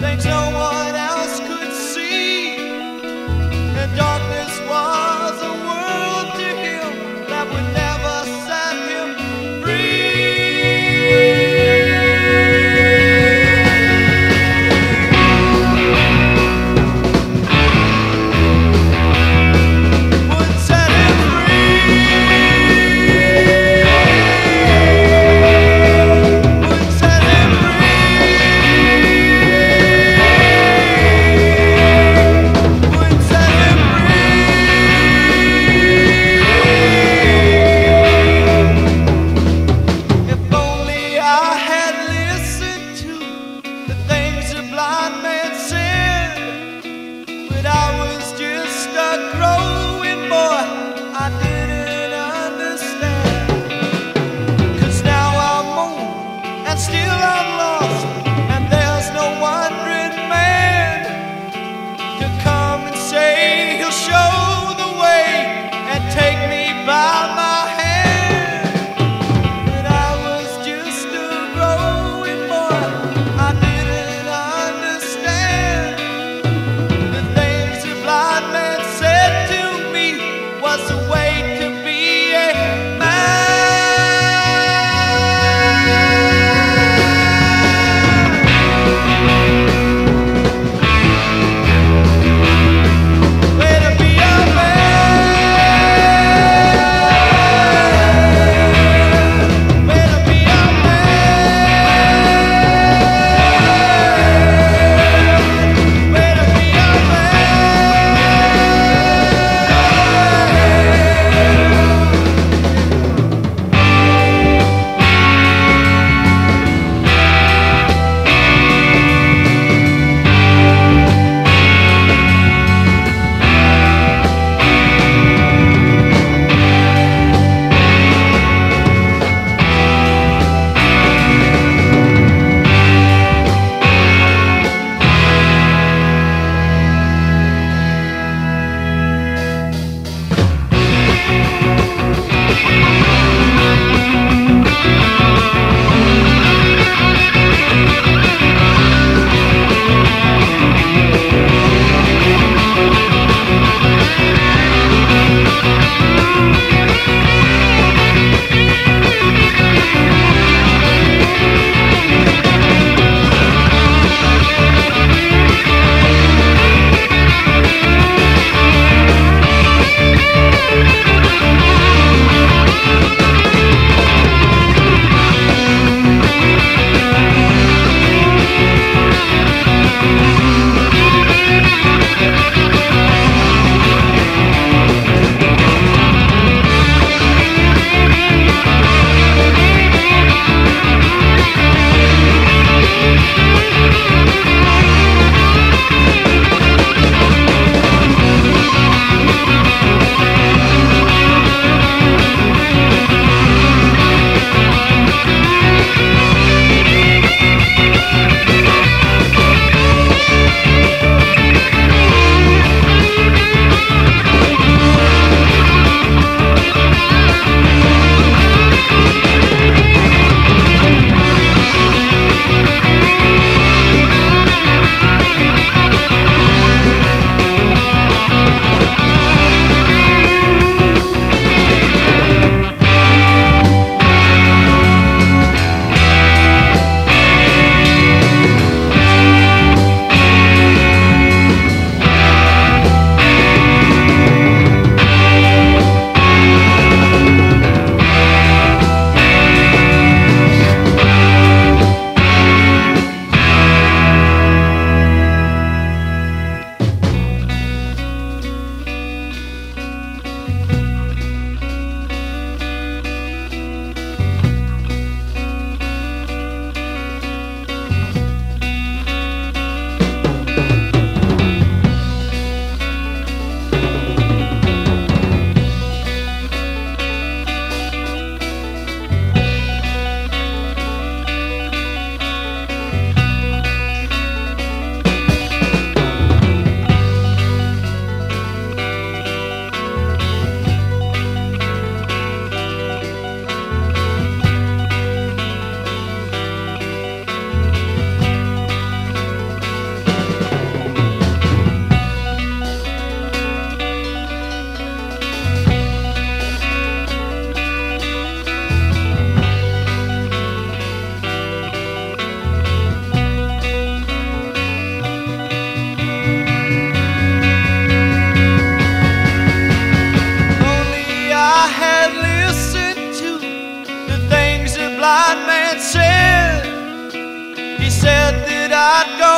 thinks no one blind man said. He said that I'd go